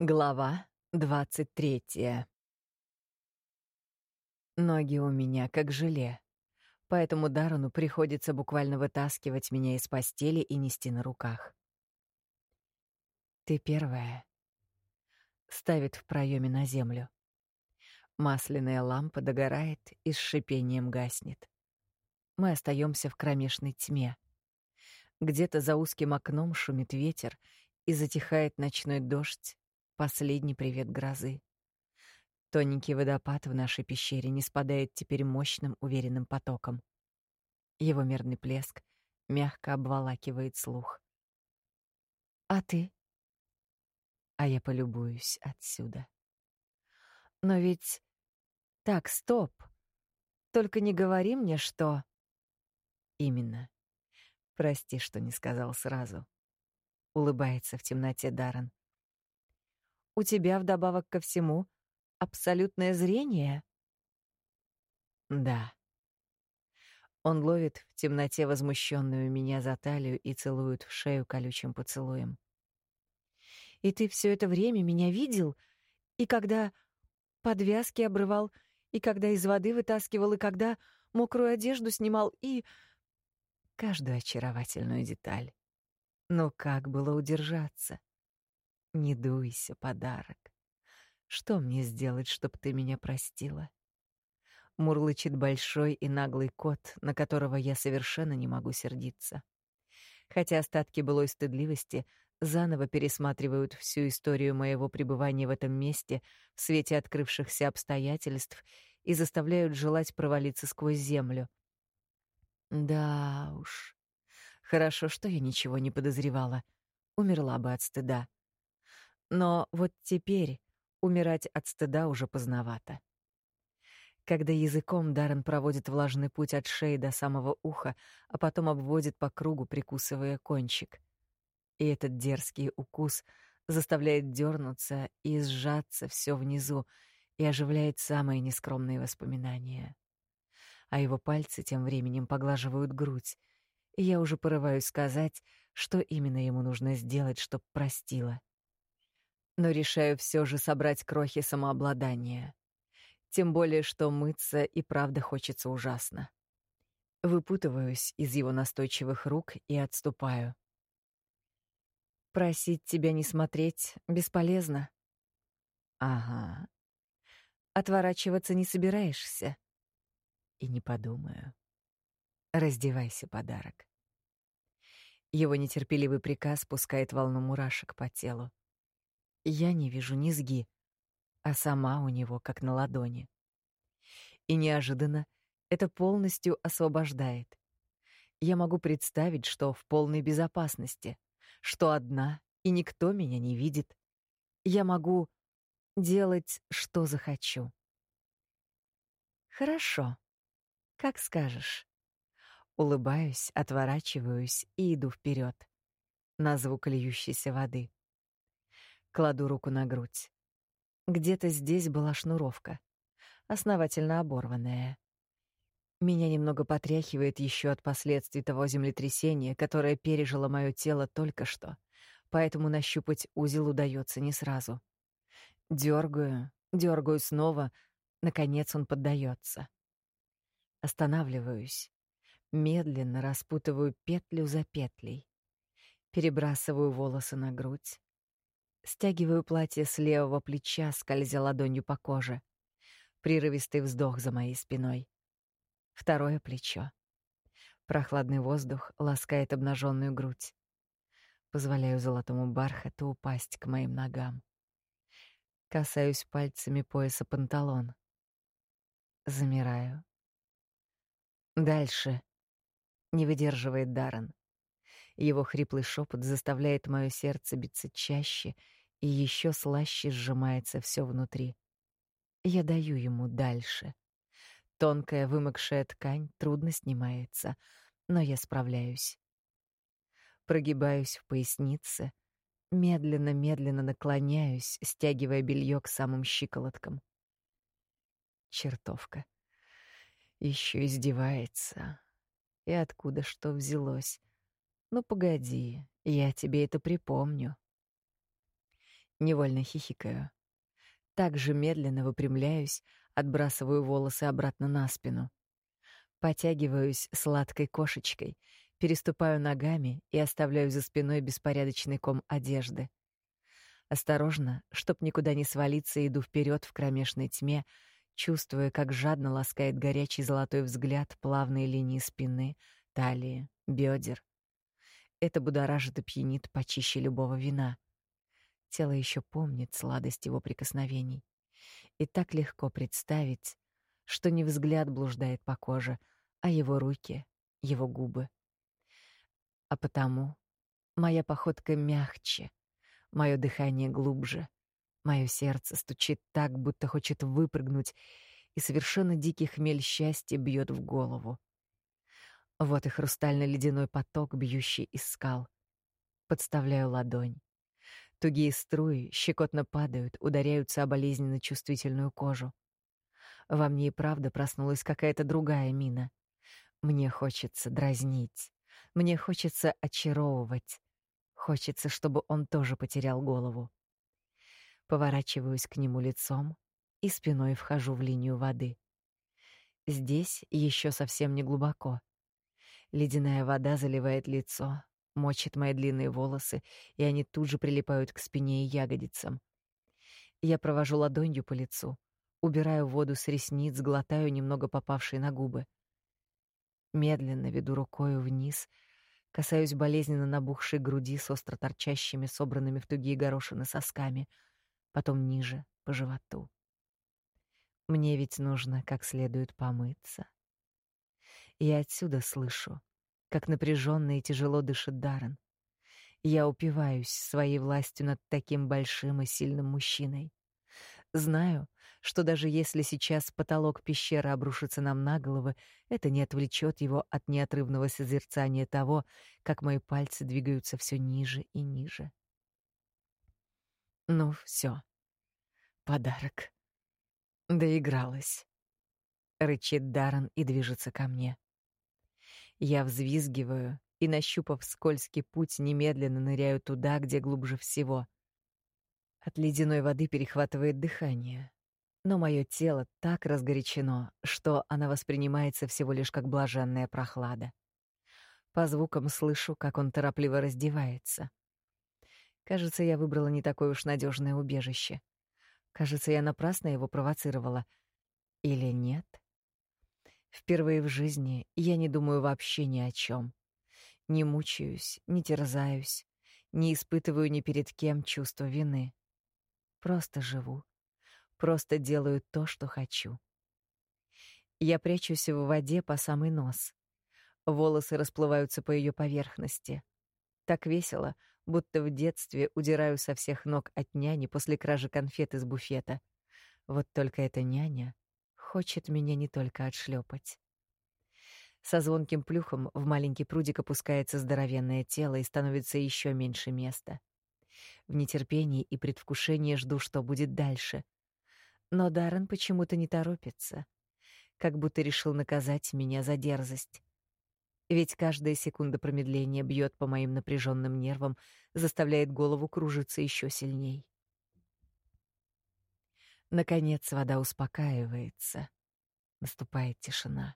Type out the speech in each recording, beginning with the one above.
Глава двадцать третья. Ноги у меня как желе, поэтому Дарону приходится буквально вытаскивать меня из постели и нести на руках. «Ты первая», — ставит в проеме на землю. Масляная лампа догорает и с шипением гаснет. Мы остаемся в кромешной тьме. Где-то за узким окном шумит ветер и затихает ночной дождь, последний привет грозы. Тоненький водопад в нашей пещере не спадает теперь мощным уверенным потоком. Его мерный плеск мягко обволакивает слух. «А ты?» «А я полюбуюсь отсюда». «Но ведь так, стоп. Только не говори мне, что... Именно. Прости, что не сказал сразу. Улыбается в темноте Даран. У тебя вдобавок ко всему абсолютное зрение? Да. Он ловит в темноте возмущенную меня за талию и целует в шею колючим поцелуем. И ты все это время меня видел? И когда подвязки обрывал, и когда из воды вытаскивал, и когда мокрую одежду снимал, и... Каждую очаровательную деталь. Но как было удержаться? Не дуйся, подарок. Что мне сделать, чтобы ты меня простила? Мурлычет большой и наглый кот, на которого я совершенно не могу сердиться. Хотя остатки былой стыдливости заново пересматривают всю историю моего пребывания в этом месте в свете открывшихся обстоятельств и заставляют желать провалиться сквозь землю. Да уж. Хорошо, что я ничего не подозревала. Умерла бы от стыда. Но вот теперь умирать от стыда уже поздновато. Когда языком Даррен проводит влажный путь от шеи до самого уха, а потом обводит по кругу, прикусывая кончик — и этот дерзкий укус заставляет дернуться и сжаться все внизу и оживляет самые нескромные воспоминания. А его пальцы тем временем поглаживают грудь, и я уже порываюсь сказать, что именно ему нужно сделать, чтоб простила. Но решаю все же собрать крохи самообладания. Тем более, что мыться и правда хочется ужасно. Выпутываюсь из его настойчивых рук и отступаю. Просить тебя не смотреть бесполезно. Ага. Отворачиваться не собираешься. И не подумаю. Раздевайся, подарок. Его нетерпеливый приказ пускает волну мурашек по телу. Я не вижу низги, а сама у него как на ладони. И неожиданно это полностью освобождает. Я могу представить, что в полной безопасности — что одна, и никто меня не видит. Я могу делать, что захочу. Хорошо. Как скажешь. Улыбаюсь, отворачиваюсь и иду вперед на звук льющейся воды. Кладу руку на грудь. Где-то здесь была шнуровка, основательно оборванная. Меня немного потряхивает еще от последствий того землетрясения, которое пережило мое тело только что, поэтому нащупать узел удается не сразу. Дергаю, дергаю снова, наконец он поддается. Останавливаюсь, медленно распутываю петлю за петлей, перебрасываю волосы на грудь, стягиваю платье с левого плеча, скользя ладонью по коже. Прерывистый вздох за моей спиной второе плечо. Прохладный воздух ласкает обнаженную грудь. Позволяю золотому бархату упасть к моим ногам. Касаюсь пальцами пояса панталон. Замираю. Дальше. Не выдерживает Даррен. Его хриплый шепот заставляет мое сердце биться чаще и еще слаще сжимается все внутри. Я даю ему дальше. Тонкая вымокшая ткань трудно снимается, но я справляюсь. Прогибаюсь в пояснице, медленно-медленно наклоняюсь, стягивая белье к самым щиколоткам. Чертовка. Еще издевается. И откуда что взялось? Ну погоди, я тебе это припомню. Невольно хихикаю. Так же медленно выпрямляюсь, отбрасываю волосы обратно на спину. Потягиваюсь сладкой кошечкой, переступаю ногами и оставляю за спиной беспорядочный ком одежды. Осторожно, чтоб никуда не свалиться, иду вперед в кромешной тьме, чувствуя, как жадно ласкает горячий золотой взгляд плавные линии спины, талии, бедер. Это будоражит и пьянит почище любого вина. Тело еще помнит сладость его прикосновений. И так легко представить, что не взгляд блуждает по коже, а его руки, его губы. А потому моя походка мягче, мое дыхание глубже, мое сердце стучит так, будто хочет выпрыгнуть, и совершенно дикий хмель счастья бьет в голову. Вот и хрустально-ледяной поток, бьющий из скал. Подставляю ладонь. Тугие струи щекотно падают, ударяются о болезненно чувствительную кожу. Во мне и правда проснулась какая-то другая мина. Мне хочется дразнить. Мне хочется очаровывать. Хочется, чтобы он тоже потерял голову. Поворачиваюсь к нему лицом и спиной вхожу в линию воды. Здесь еще совсем не глубоко. Ледяная вода заливает лицо, мочит мои длинные волосы, и они тут же прилипают к спине и ягодицам. Я провожу ладонью по лицу, убираю воду с ресниц, глотаю немного попавшей на губы. Медленно веду рукой вниз, касаюсь болезненно набухшей груди с остро торчащими, собранными в тугие горошины сосками, потом ниже, по животу. Мне ведь нужно как следует помыться. Я отсюда слышу, как напряженно и тяжело дышит Даррен. Я упиваюсь своей властью над таким большим и сильным мужчиной. Знаю, что даже если сейчас потолок пещеры обрушится нам на головы, это не отвлечет его от неотрывного созерцания того, как мои пальцы двигаются все ниже и ниже. Ну, все. Подарок. Доигралась. Рычит Даррен и движется ко мне. Я взвизгиваю и, нащупав скользкий путь, немедленно ныряю туда, где глубже всего. От ледяной воды перехватывает дыхание. Но мое тело так разгорячено, что она воспринимается всего лишь как блаженная прохлада. По звукам слышу, как он торопливо раздевается. Кажется, я выбрала не такое уж надежное убежище. Кажется, я напрасно его провоцировала. Или нет? — Впервые в жизни я не думаю вообще ни о чем. Не мучаюсь, не терзаюсь, не испытываю ни перед кем чувства вины. Просто живу. Просто делаю то, что хочу. Я прячусь в воде по самый нос. Волосы расплываются по ее поверхности. Так весело, будто в детстве удираю со всех ног от няни после кражи конфет из буфета. Вот только эта няня хочет меня не только отшлепать. Со звонким плюхом в маленький прудик опускается здоровенное тело и становится еще меньше места. В нетерпении и предвкушении жду, что будет дальше. Но Даррен почему-то не торопится, как будто решил наказать меня за дерзость. Ведь каждая секунда промедления бьет по моим напряженным нервам, заставляет голову кружиться еще сильней. Наконец вода успокаивается. Наступает тишина.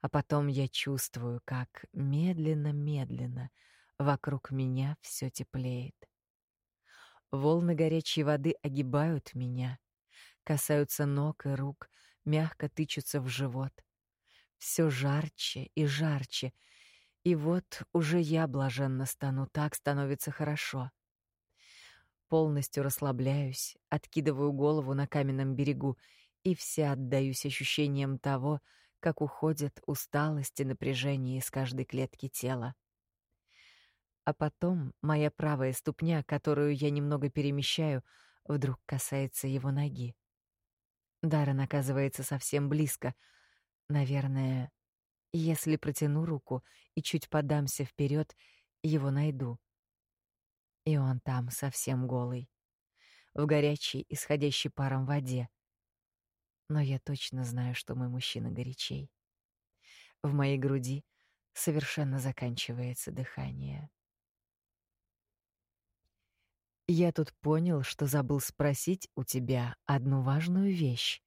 А потом я чувствую, как медленно-медленно вокруг меня все теплеет. Волны горячей воды огибают меня, касаются ног и рук, мягко тычутся в живот. Все жарче и жарче, и вот уже я блаженно стану, так становится хорошо. Полностью расслабляюсь, откидываю голову на каменном берегу и вся отдаюсь ощущениям того, как уходят усталость и напряжение из каждой клетки тела. А потом моя правая ступня, которую я немного перемещаю, вдруг касается его ноги. Даррен оказывается совсем близко. Наверное, если протяну руку и чуть подамся вперед, его найду. И он там совсем голый, в горячей, исходящей паром воде. Но я точно знаю, что мой мужчина горячей. В моей груди совершенно заканчивается дыхание. Я тут понял, что забыл спросить у тебя одну важную вещь.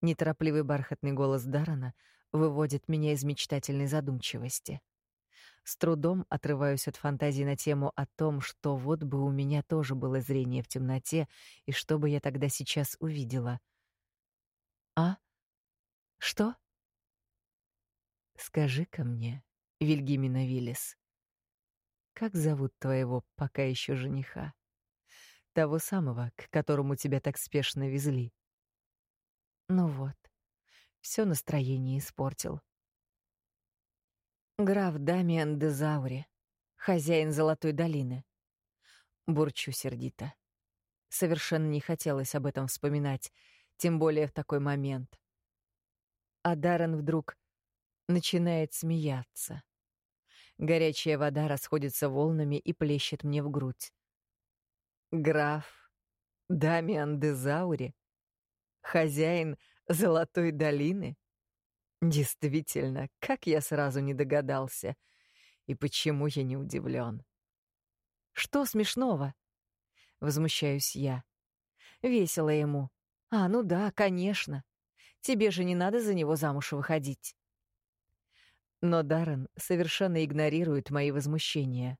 Неторопливый бархатный голос Дарана выводит меня из мечтательной задумчивости. С трудом отрываюсь от фантазии на тему о том, что вот бы у меня тоже было зрение в темноте, и что бы я тогда сейчас увидела. А? Что? Скажи-ка мне, Вильгимина Виллис, как зовут твоего пока еще жениха? Того самого, к которому тебя так спешно везли. Ну вот, все настроение испортил. Граф Дамиан де Заури, хозяин Золотой долины. Бурчу сердито. Совершенно не хотелось об этом вспоминать, тем более в такой момент. А Даррен вдруг начинает смеяться. Горячая вода расходится волнами и плещет мне в грудь. Граф Дамиан де Заури, хозяин Золотой долины? Действительно, как я сразу не догадался. И почему я не удивлен? Что смешного? Возмущаюсь я. Весело ему. А, ну да, конечно. Тебе же не надо за него замуж выходить. Но Даррен совершенно игнорирует мои возмущения.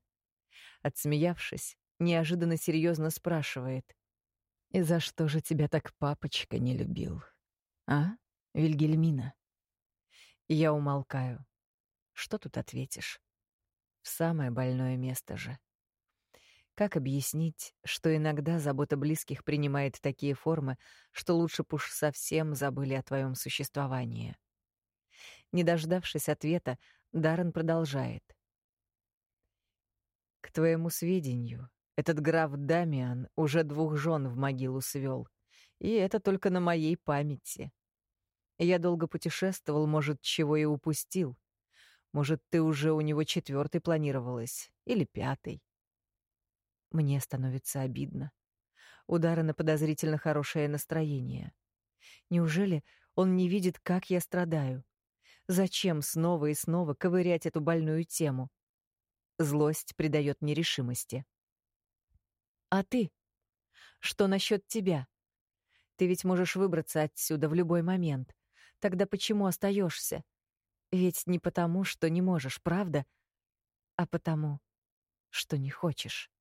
Отсмеявшись, неожиданно серьезно спрашивает. «И за что же тебя так папочка не любил? А, Вильгельмина?» Я умолкаю. Что тут ответишь? В самое больное место же. Как объяснить, что иногда забота близких принимает такие формы, что лучше б уж совсем забыли о твоем существовании? Не дождавшись ответа, Даррен продолжает. «К твоему сведению, этот граф Дамиан уже двух жен в могилу свел, и это только на моей памяти. Я долго путешествовал, может, чего и упустил. Может, ты уже у него четвертый планировалась, или пятый. Мне становится обидно. Удары на подозрительно хорошее настроение. Неужели он не видит, как я страдаю? Зачем снова и снова ковырять эту больную тему? Злость придает мне решимости. А ты? Что насчет тебя? Ты ведь можешь выбраться отсюда в любой момент. Тогда почему остаешься? Ведь не потому, что не можешь, правда? А потому, что не хочешь.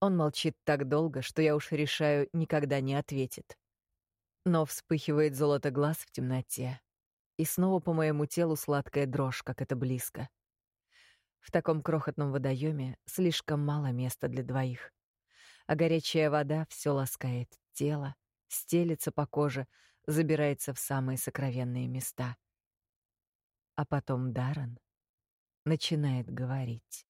Он молчит так долго, что я уж решаю, никогда не ответит. Но вспыхивает золото глаз в темноте. И снова по моему телу сладкая дрожь, как это близко. В таком крохотном водоеме слишком мало места для двоих. А горячая вода все ласкает тело, стелится по коже, забирается в самые сокровенные места. А потом Даран начинает говорить.